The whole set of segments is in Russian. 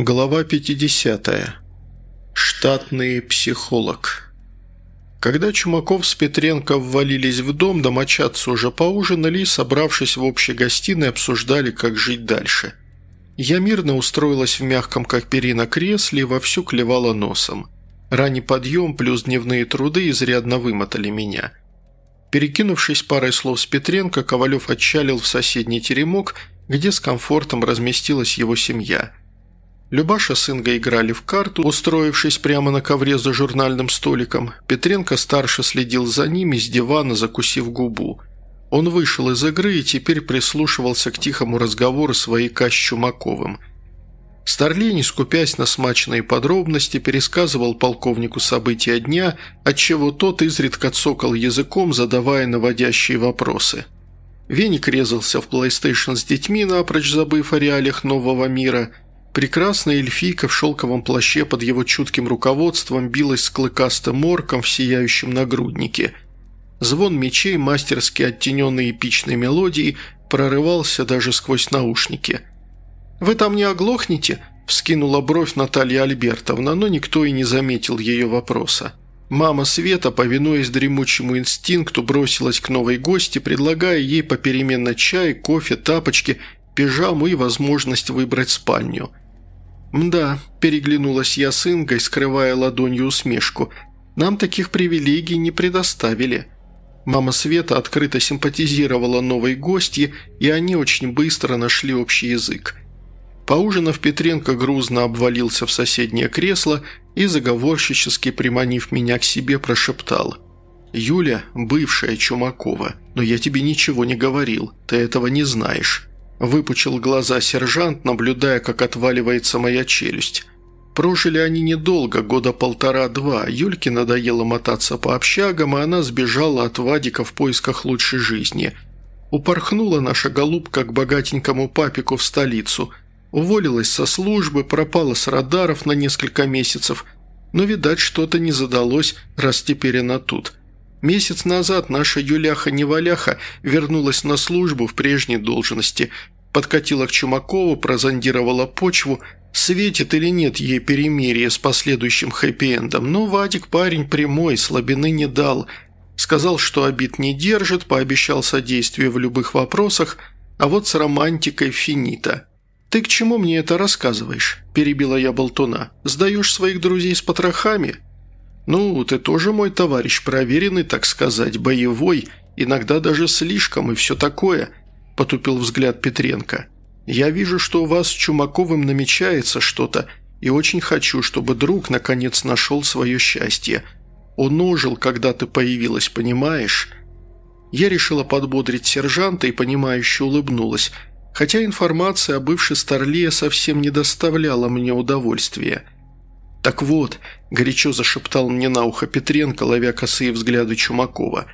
Глава 50. Штатный психолог. Когда Чумаков с Петренко ввалились в дом, домочадцы уже поужинали и, собравшись в общей гостиной, обсуждали, как жить дальше. Я мирно устроилась в мягком, как перина, кресле и вовсю клевала носом. Ранний подъем плюс дневные труды изрядно вымотали меня. Перекинувшись парой слов с Петренко, Ковалев отчалил в соседний теремок, где с комфортом разместилась его семья – Любаша с Ингой играли в карту, устроившись прямо на ковре за журнальным столиком. Петренко-старше следил за ними с дивана, закусив губу. Он вышел из игры и теперь прислушивался к тихому разговору своей с Чумаковым. Старлей, не скупясь на смачные подробности, пересказывал полковнику события дня, отчего тот изредка цокал языком, задавая наводящие вопросы. Веник резался в PlayStation с детьми, напрочь забыв о реалиях нового мира – Прекрасная эльфийка в шелковом плаще под его чутким руководством билась с клыкастым морком в сияющем нагруднике. Звон мечей, мастерски оттененный эпичной мелодией, прорывался даже сквозь наушники. «Вы там не оглохнете?» – вскинула бровь Наталья Альбертовна, но никто и не заметил ее вопроса. Мама Света, повинуясь дремучему инстинкту, бросилась к новой гости, предлагая ей попеременно чай, кофе, тапочки, пижаму и возможность выбрать спальню – «Мда», – переглянулась я с Ингой, скрывая ладонью усмешку. «Нам таких привилегий не предоставили». Мама Света открыто симпатизировала новой гостье, и они очень быстро нашли общий язык. Поужинав, Петренко грузно обвалился в соседнее кресло и, заговорщически приманив меня к себе, прошептал. «Юля – бывшая Чумакова, но я тебе ничего не говорил, ты этого не знаешь». Выпучил глаза сержант, наблюдая, как отваливается моя челюсть. Прожили они недолго, года полтора-два. Юльке надоело мотаться по общагам, и она сбежала от Вадика в поисках лучшей жизни. Упорхнула наша голубка к богатенькому папику в столицу. Уволилась со службы, пропала с радаров на несколько месяцев. Но, видать, что-то не задалось, раз теперь она тут. Месяц назад наша Юляха-неваляха вернулась на службу в прежней должности, подкатила к Чумакову, прозондировала почву, светит или нет ей перемирие с последующим хэппи-эндом, но Вадик парень прямой, слабины не дал. Сказал, что обид не держит, пообещал содействие в любых вопросах, а вот с романтикой финита. «Ты к чему мне это рассказываешь?» – перебила я болтуна. «Сдаешь своих друзей с потрохами?» «Ну, ты тоже мой товарищ, проверенный, так сказать, боевой, иногда даже слишком и все такое», – потупил взгляд Петренко. «Я вижу, что у вас с Чумаковым намечается что-то, и очень хочу, чтобы друг наконец нашел свое счастье. Он ожил, когда ты появилась, понимаешь?» Я решила подбодрить сержанта и, понимающе улыбнулась, хотя информация о бывшей Старле совсем не доставляла мне удовольствия – «Так вот», – горячо зашептал мне на ухо Петренко, ловя косые взгляды Чумакова.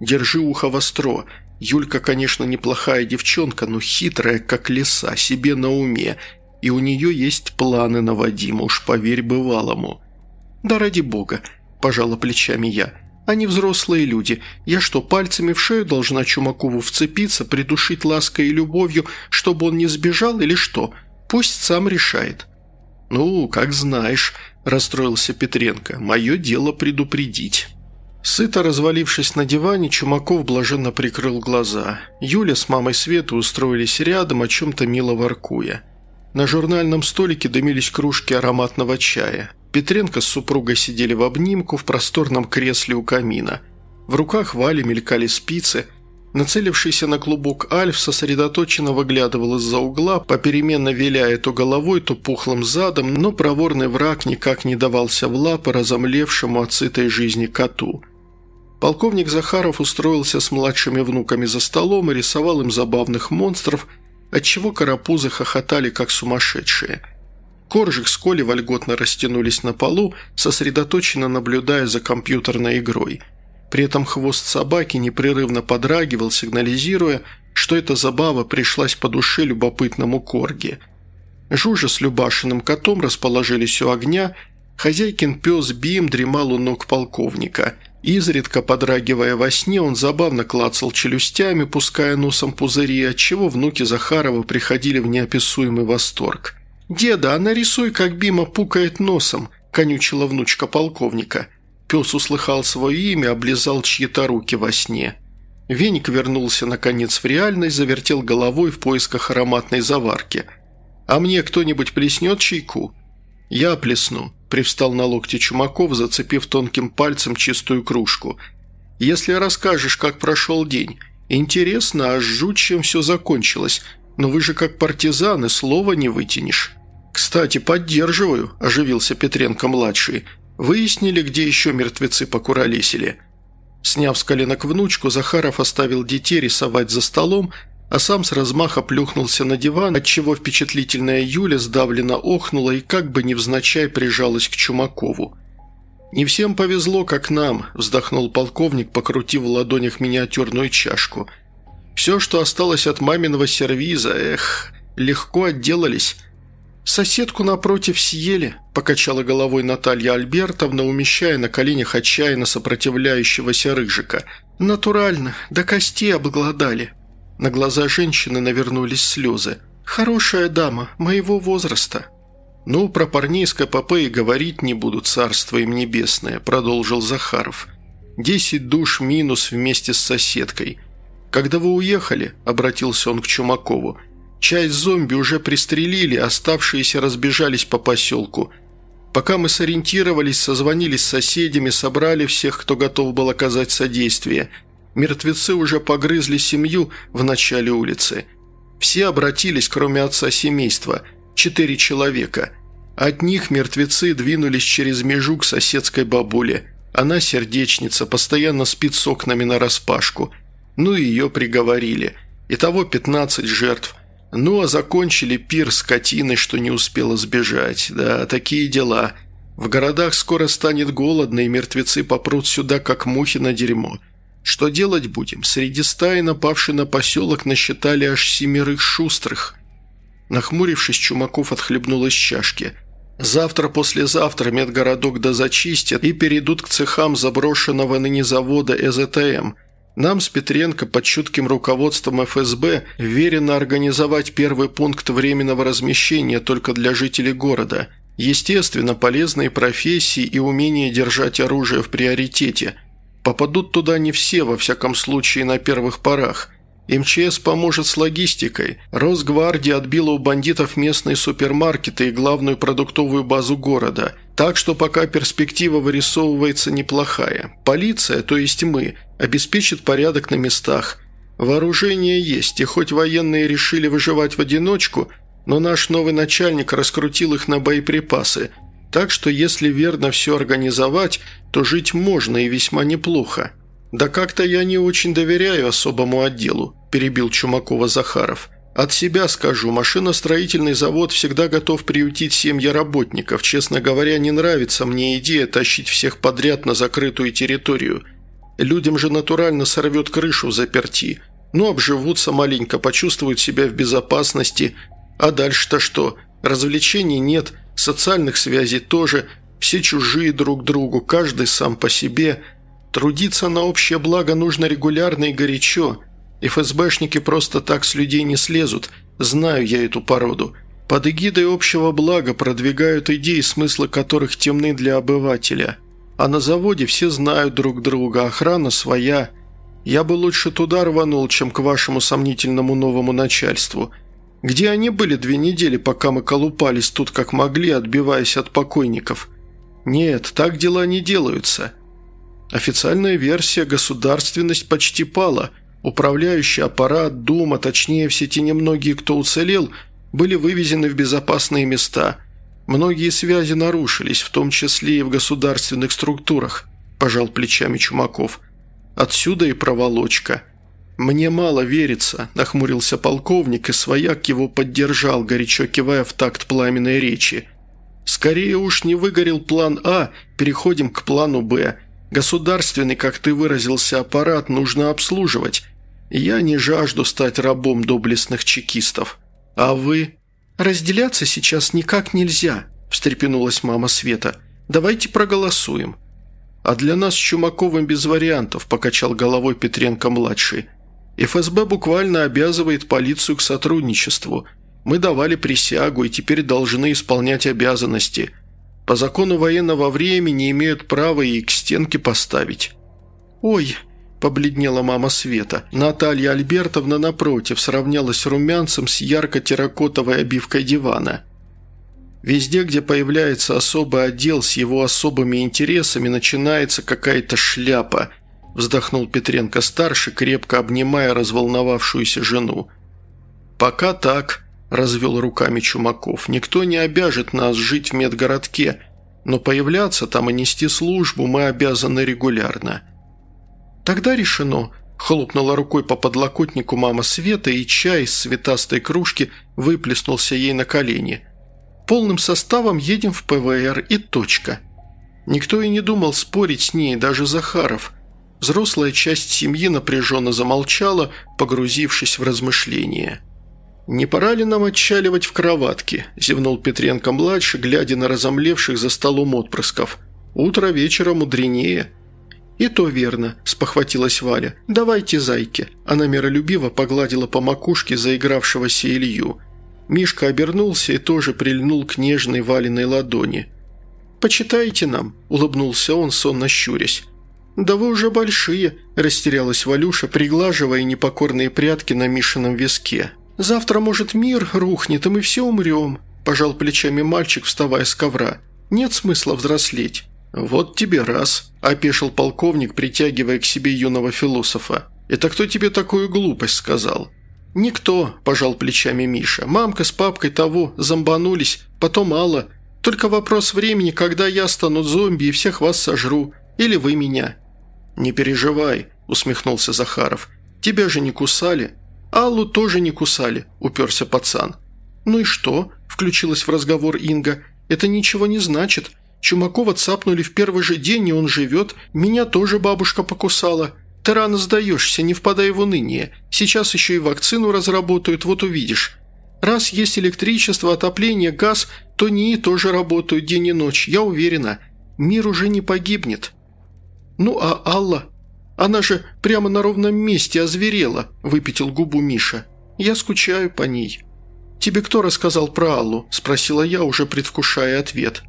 «Держи ухо востро. Юлька, конечно, неплохая девчонка, но хитрая, как лиса, себе на уме. И у нее есть планы на Вадима, уж поверь бывалому». «Да ради бога», – пожала плечами я. «Они взрослые люди. Я что, пальцами в шею должна Чумакову вцепиться, придушить лаской и любовью, чтобы он не сбежал или что? Пусть сам решает». «Ну, как знаешь», – расстроился Петренко. «Мое дело предупредить». Сыто развалившись на диване, Чумаков блаженно прикрыл глаза. Юля с мамой Светы устроились рядом, о чем-то мило воркуя. На журнальном столике дымились кружки ароматного чая. Петренко с супругой сидели в обнимку в просторном кресле у камина. В руках Вали мелькали спицы – Нацелившийся на клубок Альф сосредоточенно выглядывал из-за угла, попеременно виляя то головой, то пухлым задом, но проворный враг никак не давался в лапы разомлевшему от сытой жизни коту. Полковник Захаров устроился с младшими внуками за столом и рисовал им забавных монстров, отчего карапузы хохотали как сумасшедшие. Коржик с Колей вольготно растянулись на полу, сосредоточенно наблюдая за компьютерной игрой – при этом хвост собаки непрерывно подрагивал, сигнализируя, что эта забава пришлась по душе любопытному корге. Жужа с Любашиным котом расположились у огня, хозяйкин пес Бим дремал у ног полковника. Изредка подрагивая во сне, он забавно клацал челюстями, пуская носом пузыри, отчего внуки Захарова приходили в неописуемый восторг. «Деда, а нарисуй, как Бима пукает носом», – конючила внучка полковника. Пес услыхал свое имя, облизал чьи-то руки во сне. Веник вернулся, наконец, в реальность, завертел головой в поисках ароматной заварки. «А мне кто-нибудь плеснет чайку?» «Я плесну», – привстал на локте Чумаков, зацепив тонким пальцем чистую кружку. «Если расскажешь, как прошел день. Интересно, а жуть, чем все закончилось. Но вы же как партизаны, слова не вытянешь». «Кстати, поддерживаю», – оживился Петренко-младший. «Выяснили, где еще мертвецы покуролесили?» Сняв с коленок внучку, Захаров оставил детей рисовать за столом, а сам с размаха плюхнулся на диван, отчего впечатлительная Юля сдавленно охнула и как бы невзначай прижалась к Чумакову. «Не всем повезло, как нам», – вздохнул полковник, покрутив в ладонях миниатюрную чашку. «Все, что осталось от маминого сервиза, эх, легко отделались». «Соседку напротив съели», – покачала головой Наталья Альбертовна, умещая на коленях отчаянно сопротивляющегося рыжика. «Натурально, до кости обглодали». На глаза женщины навернулись слезы. «Хорошая дама, моего возраста». «Ну, про парней с КПП и говорить не буду, царство им небесное», – продолжил Захаров. «Десять душ минус вместе с соседкой. Когда вы уехали», – обратился он к Чумакову, – Часть зомби уже пристрелили, оставшиеся разбежались по поселку. Пока мы сориентировались, созвонились с соседями, собрали всех, кто готов был оказать содействие. Мертвецы уже погрызли семью в начале улицы. Все обратились, кроме отца семейства. Четыре человека. От них мертвецы двинулись через межу к соседской бабуле. Она сердечница, постоянно спит с окнами нараспашку. Ну и ее приговорили. Итого 15 жертв. Ну, а закончили пир скотиной, что не успела сбежать. Да, такие дела. В городах скоро станет голодно, и мертвецы попрут сюда, как мухи на дерьмо. Что делать будем? Среди стаи, напавшей на поселок, насчитали аж семерых шустрых. Нахмурившись, Чумаков отхлебнул из чашки. Завтра-послезавтра медгородок дозачистят и перейдут к цехам заброшенного ныне завода ЭЗТМ – нам с Петренко под чутким руководством ФСБ верено организовать первый пункт временного размещения только для жителей города. Естественно, полезные профессии и умение держать оружие в приоритете. Попадут туда не все, во всяком случае, на первых порах. МЧС поможет с логистикой. Росгвардия отбила у бандитов местные супермаркеты и главную продуктовую базу города. Так что пока перспектива вырисовывается неплохая. Полиция, то есть мы – обеспечит порядок на местах. Вооружение есть, и хоть военные решили выживать в одиночку, но наш новый начальник раскрутил их на боеприпасы, так что если верно все организовать, то жить можно и весьма неплохо. «Да как-то я не очень доверяю особому отделу», – перебил Чумакова Захаров. «От себя скажу, машиностроительный завод всегда готов приютить семьи работников. Честно говоря, не нравится мне идея тащить всех подряд на закрытую территорию – Людям же натурально сорвет крышу заперти. Ну, обживутся маленько, почувствуют себя в безопасности. А дальше-то что? Развлечений нет, социальных связей тоже. Все чужие друг другу, каждый сам по себе. Трудиться на общее благо нужно регулярно и горячо. ФСБшники просто так с людей не слезут. Знаю я эту породу. Под эгидой общего блага продвигают идеи, смыслы которых темны для обывателя – а на заводе все знают друг друга, охрана своя. Я бы лучше туда рванул, чем к вашему сомнительному новому начальству. Где они были две недели, пока мы колупались тут как могли, отбиваясь от покойников? Нет, так дела не делаются. Официальная версия «Государственность» почти пала. Управляющий аппарат, Дума, точнее все те немногие, кто уцелел, были вывезены в безопасные места – Многие связи нарушились, в том числе и в государственных структурах», – пожал плечами Чумаков. «Отсюда и проволочка». «Мне мало верится», – нахмурился полковник, и свояк его поддержал, горячо кивая в такт пламенной речи. «Скорее уж не выгорел план А, переходим к плану Б. Государственный, как ты выразился, аппарат нужно обслуживать. Я не жажду стать рабом доблестных чекистов. А вы?» «Разделяться сейчас никак нельзя», – встрепенулась мама Света. «Давайте проголосуем». «А для нас с Чумаковым без вариантов», – покачал головой Петренко-младший. «ФСБ буквально обязывает полицию к сотрудничеству. Мы давали присягу и теперь должны исполнять обязанности. По закону военного времени имеют право и к стенке поставить». «Ой», – побледнела мама Света. Наталья Альбертовна, напротив, сравнялась румянцем с ярко-терракотовой обивкой дивана. Везде, где появляется особый отдел с его особыми интересами, начинается какая-то шляпа», – вздохнул Петренко-старший, крепко обнимая разволновавшуюся жену. «Пока так», – развел руками Чумаков, – «никто не обяжет нас жить в медгородке, но появляться там и нести службу мы обязаны регулярно». «Тогда решено», – хлопнула рукой по подлокотнику мама Света, и чай из цветастой кружки выплеснулся ей на колени. «Полным составом едем в ПВР и точка». Никто и не думал спорить с ней, даже Захаров. Взрослая часть семьи напряженно замолчала, погрузившись в размышления. «Не пора ли нам отчаливать в кроватке?» – зевнул Петренко-младший, глядя на разомлевших за столом отпрысков. «Утро вечера мудренее». «И то верно», – спохватилась Валя. «Давайте, зайки». Она миролюбиво погладила по макушке заигравшегося Илью. Мишка обернулся и тоже прильнул к нежной Валиной ладони. «Почитайте нам», – улыбнулся он, сонно щурясь. «Да вы уже большие», – растерялась Валюша, приглаживая непокорные прятки на Мишином виске. «Завтра, может, мир рухнет, и мы все умрем», – пожал плечами мальчик, вставая с ковра. «Нет смысла взрослеть». «Вот тебе раз», – опешил полковник, притягивая к себе юного философа. «Это кто тебе такую глупость сказал?» «Никто», – пожал плечами Миша. «Мамка с папкой того зомбанулись, потом Алла. Только вопрос времени, когда я стану зомби и всех вас сожру. Или вы меня». «Не переживай», – усмехнулся Захаров. «Тебя же не кусали». «Аллу тоже не кусали», – уперся пацан. «Ну и что?» – включилась в разговор Инга. «Это ничего не значит. Чумакова цапнули в первый же день, и он живет. Меня тоже бабушка покусала. Ты рано сдаешься, не впадай в уныние. Сейчас еще и вакцину разработают, вот увидишь. Раз есть электричество, отопление, газ, то НИИ тоже работают день и ночь, я уверена. Мир уже не погибнет. Ну а Алла? Она же прямо на ровном месте озверела, выпятил губу Миша. Я скучаю по ней. «Тебе кто рассказал про Аллу?» – спросила я, уже предвкушая ответ.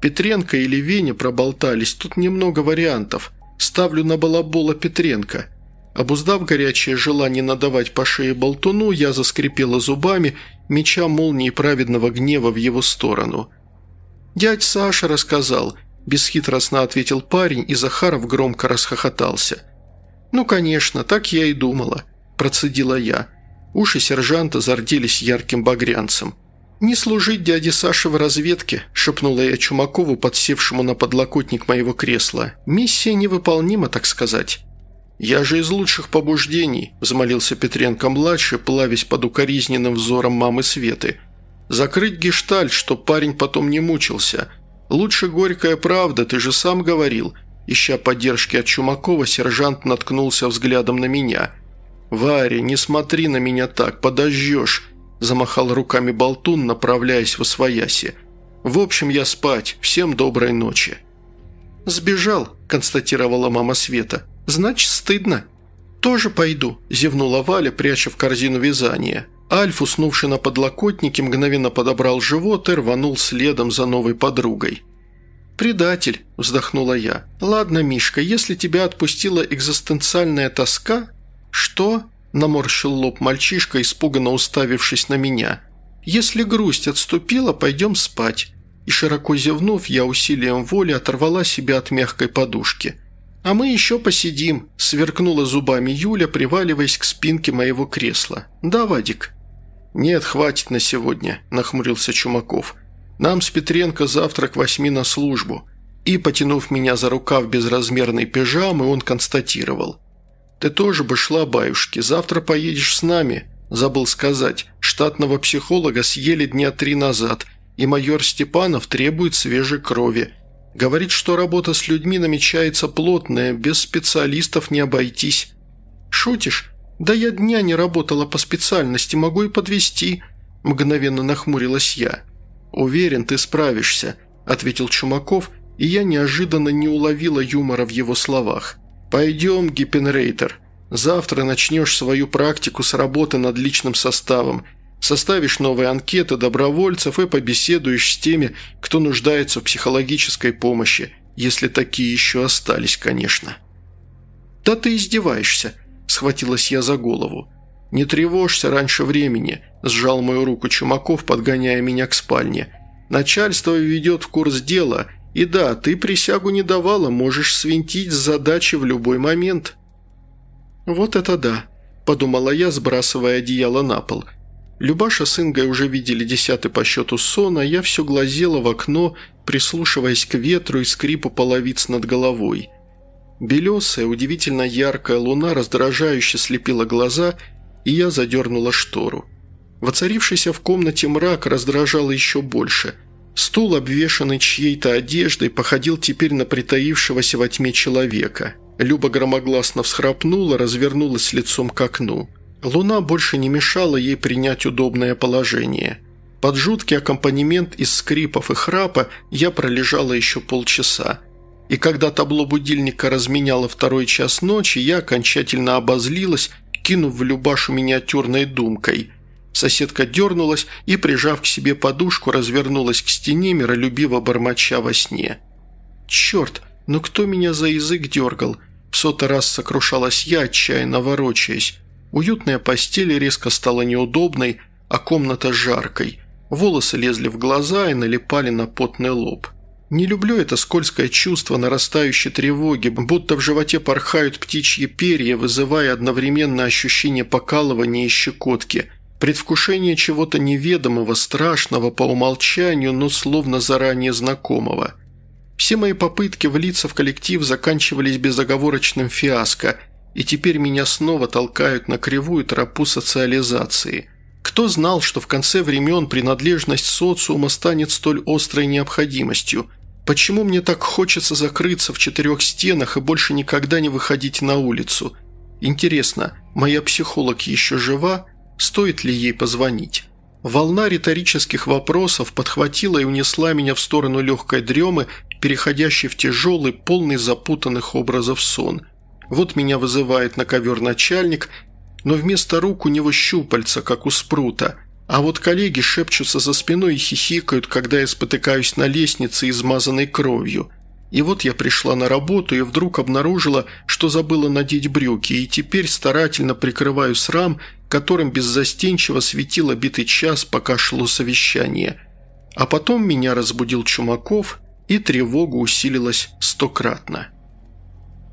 Петренко или Веня проболтались, тут немного вариантов. Ставлю на балабола Петренко. Обуздав горячее желание надавать по шее болтуну, я заскрипела зубами, меча молнии праведного гнева в его сторону. «Дядь Саша рассказал», – бесхитростно ответил парень, и Захаров громко расхохотался. «Ну, конечно, так я и думала», – процедила я. Уши сержанта зарделись ярким багрянцем. «Не служить дяде Саше в разведке», – шепнула я Чумакову, подсевшему на подлокотник моего кресла. «Миссия невыполнима, так сказать». «Я же из лучших побуждений», – взмолился Петренко-младший, плавясь под укоризненным взором мамы Светы. «Закрыть гештальт, чтоб парень потом не мучился. Лучше горькая правда, ты же сам говорил». Ища поддержки от Чумакова, сержант наткнулся взглядом на меня. «Варя, не смотри на меня так, подожжешь. Замахал руками болтун, направляясь в освояси. «В общем, я спать. Всем доброй ночи». «Сбежал», – констатировала мама Света. «Значит, стыдно». «Тоже пойду», – зевнула Валя, пряча в корзину вязание. Альф, уснувший на подлокотнике, мгновенно подобрал живот и рванул следом за новой подругой. «Предатель», – вздохнула я. «Ладно, Мишка, если тебя отпустила экзистенциальная тоска...» «Что?» – наморщил лоб мальчишка, испуганно уставившись на меня. «Если грусть отступила, пойдем спать». И широко зевнув, я усилием воли оторвала себя от мягкой подушки. «А мы еще посидим», – сверкнула зубами Юля, приваливаясь к спинке моего кресла. «Да, Вадик?» «Нет, хватит на сегодня», – нахмурился Чумаков. «Нам с Петренко завтра к восьми на службу». И, потянув меня за рукав безразмерной пижамы, он констатировал. «Ты тоже бы шла, баюшки, завтра поедешь с нами». Забыл сказать, штатного психолога съели дня три назад, и майор Степанов требует свежей крови. Говорит, что работа с людьми намечается плотная, без специалистов не обойтись. «Шутишь? Да я дня не работала по специальности, могу и подвести. мгновенно нахмурилась я. «Уверен, ты справишься», – ответил Чумаков, и я неожиданно не уловила юмора в его словах. «Пойдем, Гиппенрейтер. Завтра начнешь свою практику с работы над личным составом. Составишь новые анкеты добровольцев и побеседуешь с теми, кто нуждается в психологической помощи, если такие еще остались, конечно». «Да ты издеваешься», – схватилась я за голову. «Не тревожься раньше времени», – сжал мою руку Чумаков, подгоняя меня к спальне. «Начальство ведет в курс дела, и да, ты присягу не давала, можешь свинтить с задачи в любой момент». «Вот это да», – подумала я, сбрасывая одеяло на пол – Любаша с Ингой уже видели десятый по счету сон, а я все глазела в окно, прислушиваясь к ветру и скрипу половиц над головой. Белесая, удивительно яркая луна раздражающе слепила глаза, и я задернула штору. Воцарившийся в комнате мрак раздражал еще больше. Стул, обвешанный чьей-то одеждой, походил теперь на притаившегося во тьме человека. Люба громогласно всхрапнула, развернулась лицом к окну. Луна больше не мешала ей принять удобное положение. Под жуткий аккомпанемент из скрипов и храпа я пролежала еще полчаса. И когда табло будильника разменяло второй час ночи, я окончательно обозлилась, кинув в Любашу миниатюрной думкой. Соседка дернулась и, прижав к себе подушку, развернулась к стене, миролюбиво бормоча во сне. «Черт, ну кто меня за язык дергал?» В сотый раз сокрушалась я, отчаянно ворочаясь. Уютная постель резко стала неудобной, а комната жаркой. Волосы лезли в глаза и налипали на потный лоб. Не люблю это скользкое чувство нарастающей тревоги, будто в животе порхают птичьи перья, вызывая одновременно ощущение покалывания и щекотки, предвкушение чего-то неведомого, страшного по умолчанию, но словно заранее знакомого. Все мои попытки влиться в коллектив заканчивались безоговорочным фиаско – и теперь меня снова толкают на кривую тропу социализации. Кто знал, что в конце времен принадлежность социума станет столь острой необходимостью? Почему мне так хочется закрыться в четырех стенах и больше никогда не выходить на улицу? Интересно, моя психолог еще жива? Стоит ли ей позвонить? Волна риторических вопросов подхватила и унесла меня в сторону легкой дремы, переходящей в тяжелый, полный запутанных образов сон – вот меня вызывает на ковер начальник, но вместо рук у него щупальца, как у спрута. А вот коллеги шепчутся за спиной и хихикают, когда я спотыкаюсь на лестнице, измазанной кровью. И вот я пришла на работу и вдруг обнаружила, что забыла надеть брюки, и теперь старательно прикрываю срам, которым беззастенчиво светило битый час, пока шло совещание. А потом меня разбудил Чумаков, и тревога усилилась стократно.